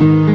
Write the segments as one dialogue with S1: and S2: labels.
S1: thank you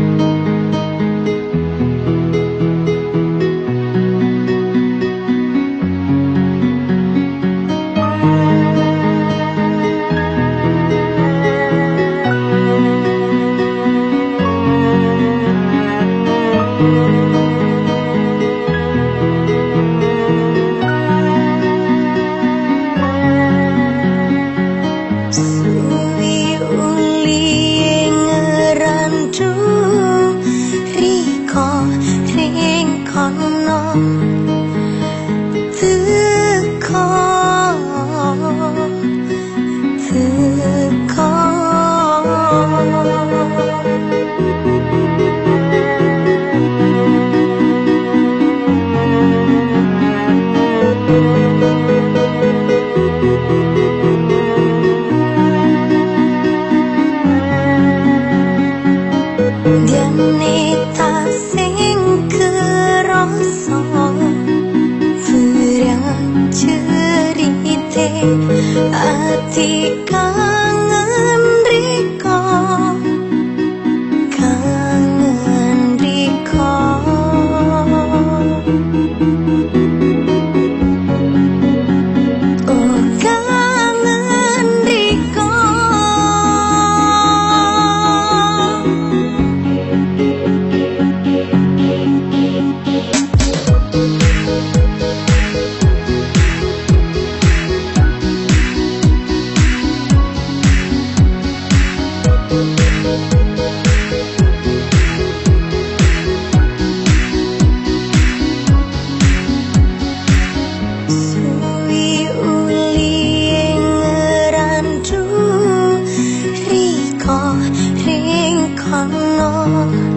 S1: 我。